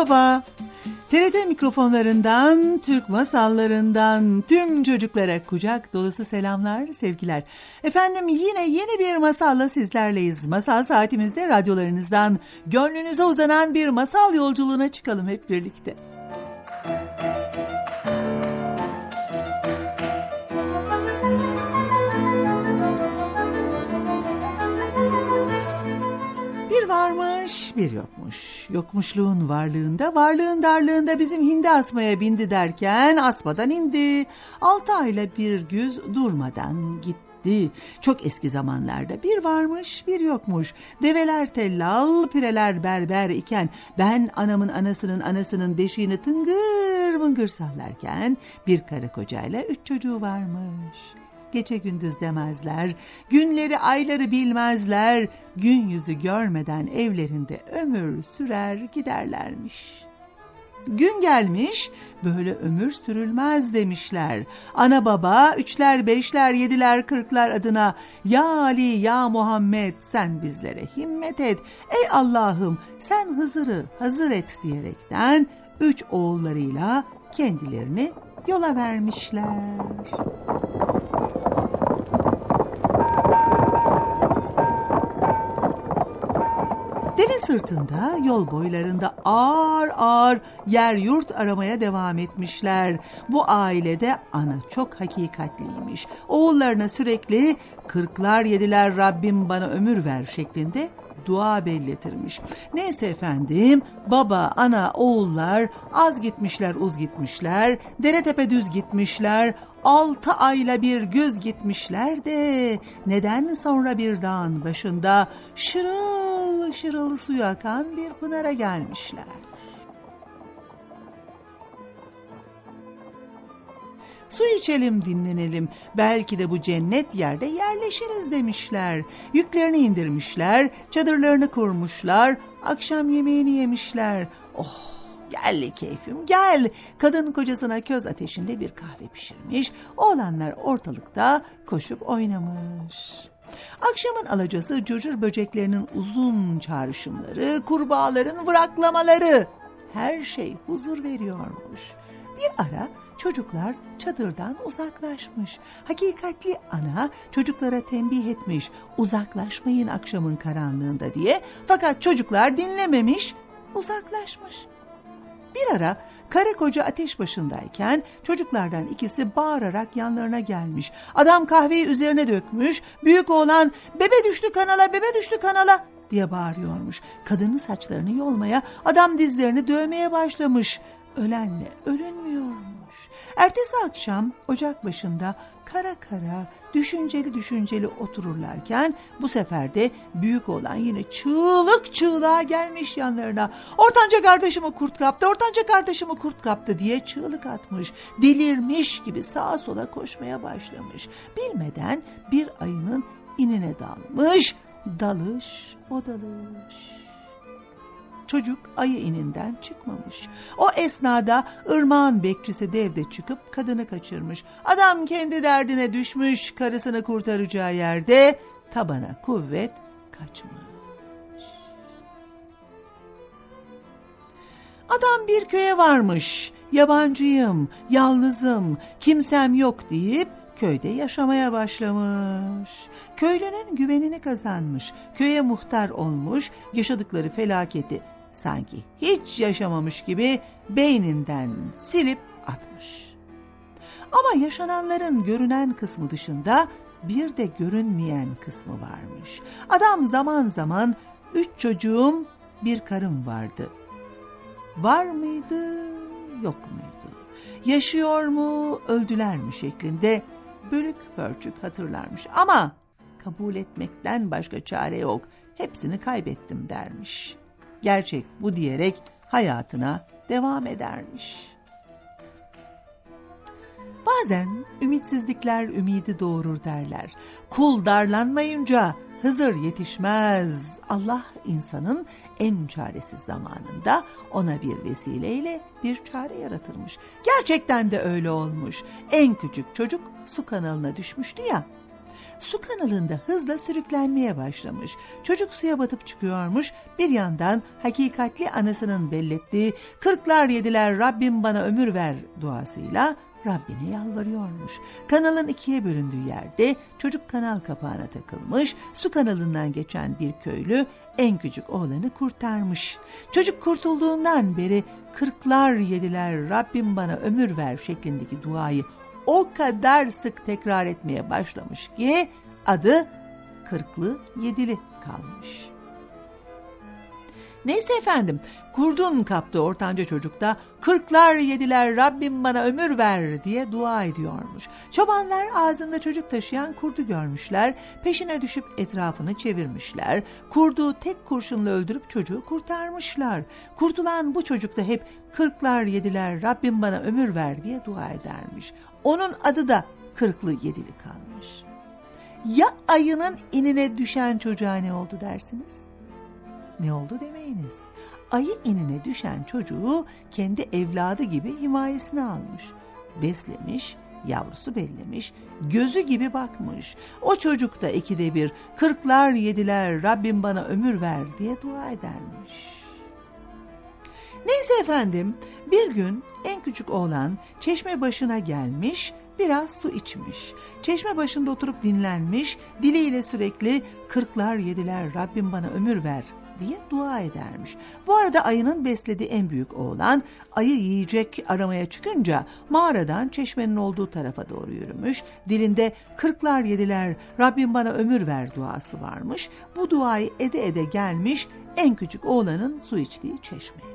Merhaba. TRT mikrofonlarından, Türk masallarından tüm çocuklara kucak dolusu selamlar, sevgiler. Efendim yine yeni bir masalla sizlerleyiz. Masal saatimizde radyolarınızdan gönlünüze uzanan bir masal yolculuğuna çıkalım hep birlikte. Bir bir yokmuş. Yokmuşluğun varlığında, varlığın darlığında bizim hindi asmaya bindi derken asmadan indi. Altı ayla bir güz durmadan gitti. Çok eski zamanlarda bir varmış bir yokmuş. Develer tellal, pireler berber iken ben anamın anasının anasının beşiğini tıngır mıngır sallarken bir karı kocayla üç çocuğu varmış. Gece gündüz demezler, günleri ayları bilmezler, gün yüzü görmeden evlerinde ömür sürer giderlermiş. Gün gelmiş, böyle ömür sürülmez demişler. Ana baba üçler, beşler, yediler, kırklar adına Ya Ali, Ya Muhammed sen bizlere himmet et. Ey Allah'ım sen Hızır'ı hazır et diyerekten üç oğullarıyla kendilerini yola vermişler. Sırtında yol boylarında ağır ağır yer yurt aramaya devam etmişler. Bu ailede ana çok hakikatliymiş. Oğullarına sürekli kırklar yediler Rabbim bana ömür ver şeklinde dua belletirmiş. Neyse efendim baba, ana, oğullar az gitmişler uz gitmişler, dere tepe düz gitmişler, altı ayla bir göz gitmişler de neden sonra bir dağın başında şırıl şırıl suyu akan bir pınara gelmişler. Su içelim dinlenelim belki de bu cennet yerde yerleşiriz demişler. Yüklerini indirmişler, çadırlarını kurmuşlar, akşam yemeğini yemişler. Oh gel keyfim gel. Kadın kocasına köz ateşinde bir kahve pişirmiş, oğlanlar ortalıkta koşup oynamış. Akşamın alacası cırcır böceklerinin uzun çağrışımları, kurbağaların vıraklamaları her şey huzur veriyormuş. Bir ara çocuklar çadırdan uzaklaşmış. Hakikatli ana çocuklara tembih etmiş uzaklaşmayın akşamın karanlığında diye. Fakat çocuklar dinlememiş uzaklaşmış. Bir ara karı koca ateş başındayken çocuklardan ikisi bağırarak yanlarına gelmiş. Adam kahveyi üzerine dökmüş. Büyük oğlan bebe düştü kanala bebe düştü kanala diye bağırıyormuş. Kadının saçlarını yolmaya adam dizlerini dövmeye başlamış. Ölenle ölünmüyormuş. Ertesi akşam ocak başında kara kara düşünceli düşünceli otururlarken bu sefer de büyük olan yine çığlık çığlığa gelmiş yanlarına. Ortanca kardeşimi kurt kaptı, ortanca kardeşimi kurt kaptı diye çığlık atmış. Delirmiş gibi sağa sola koşmaya başlamış. Bilmeden bir ayının inine dalmış, dalış o dalış çocuk ayı ininden çıkmamış. O esnada ırmağın bekçisi devde çıkıp kadını kaçırmış. Adam kendi derdine düşmüş, karısını kurtaracağı yerde tabana kuvvet kaçmış. Adam bir köye varmış. Yabancıyım, yalnızım, kimsem yok deyip köyde yaşamaya başlamış. Köylünün güvenini kazanmış, köye muhtar olmuş, yaşadıkları felaketi sanki hiç yaşamamış gibi beyninden silip atmış. Ama yaşananların görünen kısmı dışında bir de görünmeyen kısmı varmış. Adam zaman zaman üç çocuğum bir karım vardı. Var mıydı yok muydu? Yaşıyor mu öldüler mi şeklinde bölük pörçük hatırlarmış. Ama kabul etmekten başka çare yok. Hepsini kaybettim dermiş. Gerçek bu diyerek hayatına devam edermiş. Bazen ümitsizlikler ümidi doğurur derler. Kul darlanmayınca Hızır yetişmez. Allah insanın en çaresiz zamanında ona bir vesileyle bir çare yaratırmış. Gerçekten de öyle olmuş. En küçük çocuk su kanalına düşmüştü ya. Su kanalında hızla sürüklenmeye başlamış. Çocuk suya batıp çıkıyormuş. Bir yandan hakikatli anasının bellettiği kırklar yediler Rabbim bana ömür ver duasıyla Rabbine yalvarıyormuş. Kanalın ikiye bölündüğü yerde çocuk kanal kapağına takılmış, su kanalından geçen bir köylü en küçük oğlanı kurtarmış. Çocuk kurtulduğundan beri kırklar yediler Rabbim bana ömür ver şeklindeki duayı o kadar sık tekrar etmeye başlamış ki adı kırklı yedili kalmış.'' Neyse efendim kurdun kaptı ortanca çocukta kırklar yediler Rabbim bana ömür ver diye dua ediyormuş. Çobanlar ağzında çocuk taşıyan kurdu görmüşler peşine düşüp etrafını çevirmişler. Kurdu tek kurşunla öldürüp çocuğu kurtarmışlar. Kurtulan bu çocuk da hep kırklar yediler Rabbim bana ömür ver diye dua edermiş. Onun adı da kırklı yedili kalmış. Ya ayının inine düşen çocuğa ne oldu dersiniz? Ne oldu demeyiniz. Ayı inine düşen çocuğu kendi evladı gibi himayesine almış. Beslemiş, yavrusu bellemiş, gözü gibi bakmış. O çocuk da ikide bir kırklar yediler Rabbim bana ömür ver diye dua edermiş. Neyse efendim bir gün en küçük oğlan çeşme başına gelmiş biraz su içmiş. Çeşme başında oturup dinlenmiş diliyle sürekli kırklar yediler Rabbim bana ömür ver diye dua edermiş. Bu arada ayının beslediği en büyük oğlan ayı yiyecek aramaya çıkınca mağaradan çeşmenin olduğu tarafa doğru yürümüş. Dilinde kırklar yediler Rabbim bana ömür ver duası varmış. Bu duayı ede ede gelmiş en küçük oğlanın su içtiği çeşmeye.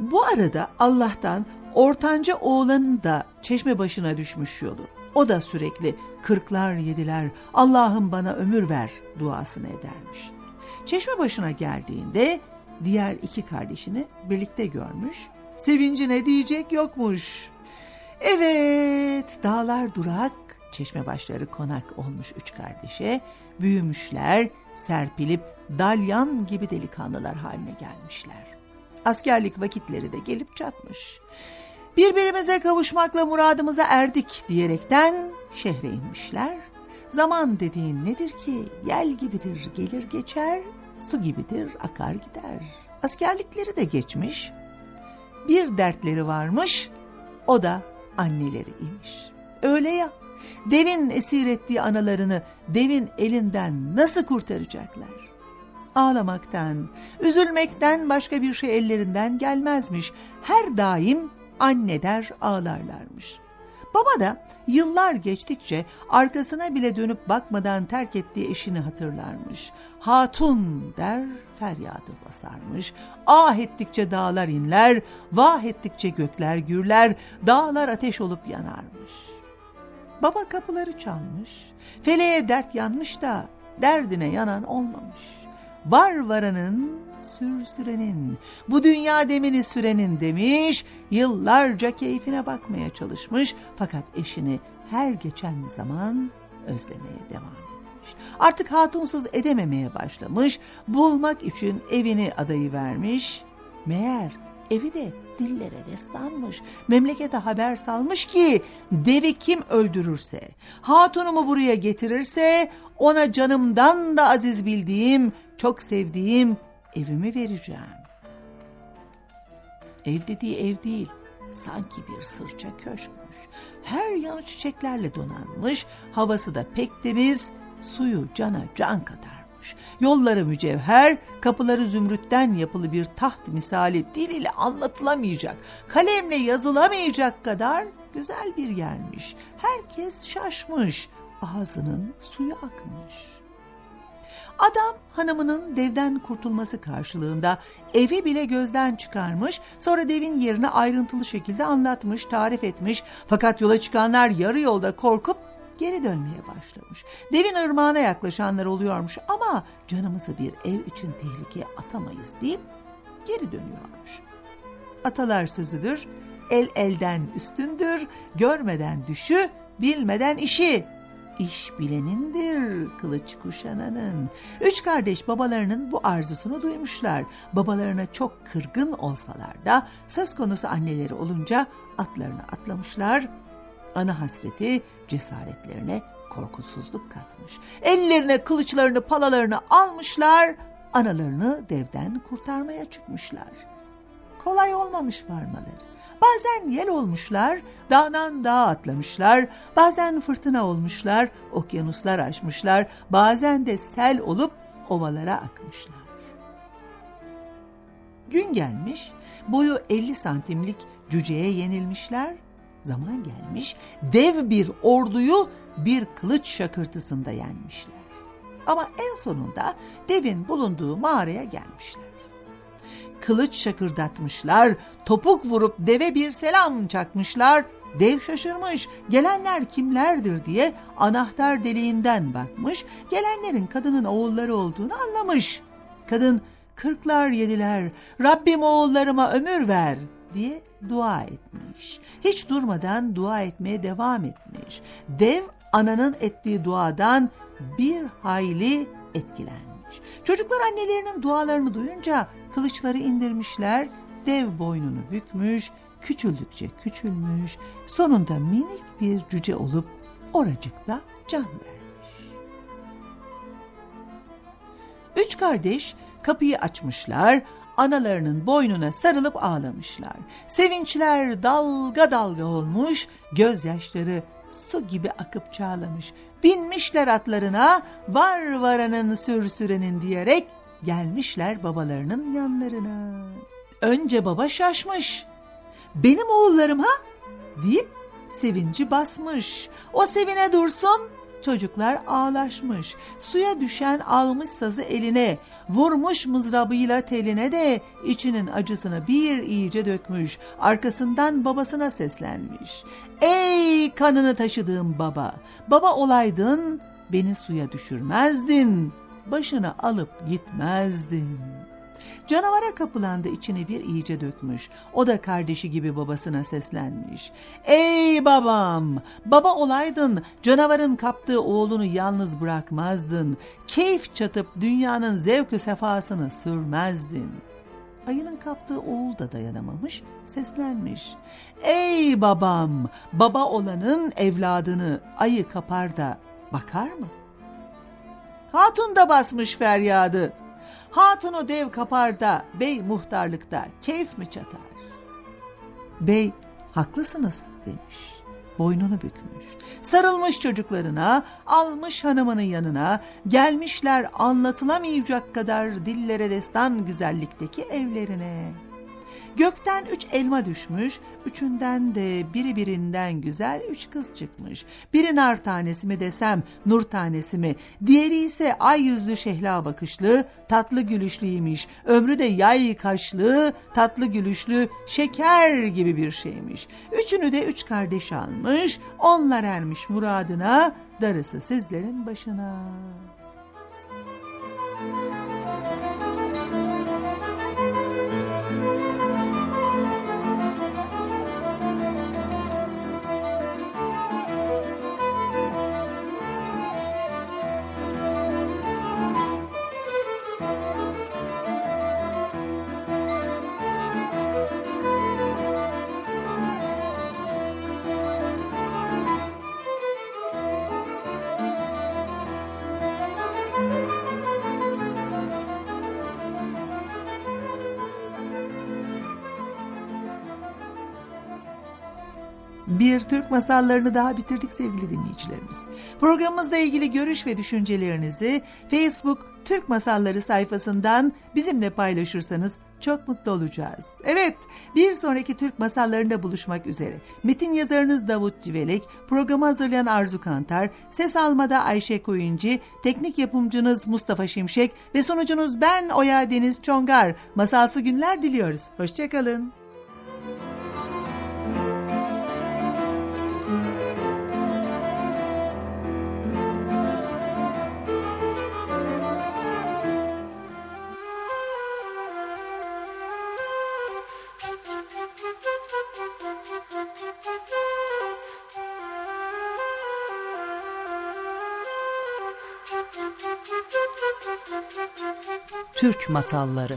Bu arada Allah'tan ortanca oğlanın da çeşme başına düşmüş yolu. O da sürekli kırklar yediler Allah'ım bana ömür ver duasını edermiş. Çeşme başına geldiğinde diğer iki kardeşini birlikte görmüş. Sevincine diyecek yokmuş. Evet, dağlar durak, çeşme başları konak olmuş üç kardeşe, büyümüşler, serpilip dalyan gibi delikanlılar haline gelmişler. Askerlik vakitleri de gelip çatmış. Birbirimize kavuşmakla muradımıza erdik diyerekten şehre inmişler. Zaman dediğin nedir ki? Yel gibidir, gelir geçer, su gibidir, akar gider. Askerlikleri de geçmiş. Bir dertleri varmış, o da anneleri imiş. Öyle ya, devin esir ettiği analarını devin elinden nasıl kurtaracaklar? Ağlamaktan, üzülmekten başka bir şey ellerinden gelmezmiş. Her daim anne der ağlarlarmış. Baba da yıllar geçtikçe arkasına bile dönüp bakmadan terk ettiği eşini hatırlarmış. Hatun der feryadı basarmış. Ah ettikçe dağlar inler, vah ettikçe gökler gürler, dağlar ateş olup yanarmış. Baba kapıları çalmış, feleğe dert yanmış da derdine yanan olmamış var varanın sür sürenin, bu dünya demini sürenin demiş, yıllarca keyfine bakmaya çalışmış fakat eşini her geçen zaman özlemeye devam etmiş. Artık hatunsuz edememeye başlamış, bulmak için evini adayı vermiş. Meğer evi de dillere destanmış. Memlekete haber salmış ki devi kim öldürürse, hatunumu buraya getirirse ona canımdan da aziz bildiğim çok sevdiğim evimi vereceğim. Ev dediği ev değil, sanki bir sırça köşkmüş. Her yanı çiçeklerle donanmış, havası da pek temiz, suyu cana can katarmış. Yolları mücevher, kapıları zümrütten yapılı bir taht misali dil ile anlatılamayacak, kalemle yazılamayacak kadar güzel bir yermiş. Herkes şaşmış, ağzının suyu akmış.'' Adam hanımının devden kurtulması karşılığında evi bile gözden çıkarmış, sonra devin yerini ayrıntılı şekilde anlatmış, tarif etmiş. Fakat yola çıkanlar yarı yolda korkup geri dönmeye başlamış. Devin ırmağına yaklaşanlar oluyormuş ama canımızı bir ev için tehlikeye atamayız deyip geri dönüyormuş. Atalar sözüdür, el elden üstündür, görmeden düşü, bilmeden işi. İş bilenindir kılıç kuşananın. Üç kardeş babalarının bu arzusunu duymuşlar. Babalarına çok kırgın olsalar da söz konusu anneleri olunca atlarına atlamışlar. Ana hasreti cesaretlerine korkusuzluk katmış. Ellerine kılıçlarını palalarını almışlar, analarını devden kurtarmaya çıkmışlar. Kolay olmamış varmaları. Bazen yel olmuşlar, dağdan dağa atlamışlar, bazen fırtına olmuşlar, okyanuslar aşmışlar, bazen de sel olup ovalara akmışlar. Gün gelmiş, boyu 50 santimlik cüceye yenilmişler, zaman gelmiş, dev bir orduyu bir kılıç şakırtısında yenmişler. Ama en sonunda devin bulunduğu mağaraya gelmişler kılıç şakırdatmışlar, topuk vurup deve bir selam çakmışlar. Dev şaşırmış, gelenler kimlerdir diye anahtar deliğinden bakmış, gelenlerin kadının oğulları olduğunu anlamış. Kadın, kırklar yediler, Rabbim oğullarıma ömür ver diye dua etmiş. Hiç durmadan dua etmeye devam etmiş. Dev ananın ettiği duadan bir hayli etkilenmiş. Çocuklar annelerinin dualarını duyunca kılıçları indirmişler, dev boynunu bükmüş, küçüldükçe küçülmüş, sonunda minik bir cüce olup oracıkta can vermiş. Üç kardeş kapıyı açmışlar, analarının boynuna sarılıp ağlamışlar. Sevinçler dalga dalga olmuş, gözyaşları su gibi akıp çağlamış. Binmişler atlarına, var varanın sür diyerek gelmişler babalarının yanlarına. Önce baba şaşmış. Benim oğullarım ha? deyip sevinci basmış. O sevine dursun, Çocuklar ağlaşmış. Suya düşen almış sazı eline, vurmuş mızrabıyla teline de içinin acısını bir iyice dökmüş. Arkasından babasına seslenmiş. Ey kanını taşıdığım baba, baba olaydın beni suya düşürmezdin, başını alıp gitmezdin.'' Canavara kapılandı içini bir iyice dökmüş. O da kardeşi gibi babasına seslenmiş. Ey babam! Baba olaydın canavarın kaptığı oğlunu yalnız bırakmazdın. Keyif çatıp dünyanın zevkü sefasını sürmezdin. Ayının kaptığı oğul da dayanamamış, seslenmiş. Ey babam! Baba olanın evladını ayı kapar da bakar mı? Hatun da basmış feryadı. Hatunu dev kaparda, bey muhtarlıkta keyif mi çatar? Bey haklısınız demiş. Boynunu bükmüş. Sarılmış çocuklarına, almış hanımının yanına, gelmişler anlatılamayacak kadar dillere destan güzellikteki evlerine.'' Gökten üç elma düşmüş, üçünden de biri birinden güzel üç kız çıkmış. Biri nar tanesi mi desem, nur tanesi mi? Diğeri ise ay yüzlü şehla bakışlı, tatlı gülüşlüymiş. Ömrü de yay kaşlı, tatlı gülüşlü, şeker gibi bir şeymiş. Üçünü de üç kardeş almış, onlar ermiş muradına, darısı sizlerin başına.'' Bir Türk masallarını daha bitirdik sevgili dinleyicilerimiz. Programımızla ilgili görüş ve düşüncelerinizi Facebook Türk Masalları sayfasından bizimle paylaşırsanız çok mutlu olacağız. Evet, bir sonraki Türk masallarında buluşmak üzere. Metin yazarınız Davut Civelek, programı hazırlayan Arzu Kantar, ses almada Ayşe Koyuncu, teknik yapımcınız Mustafa Şimşek ve sonucunuz ben Oya Deniz Çongar. Masalsı günler diliyoruz. Hoşçakalın. Türk Masalları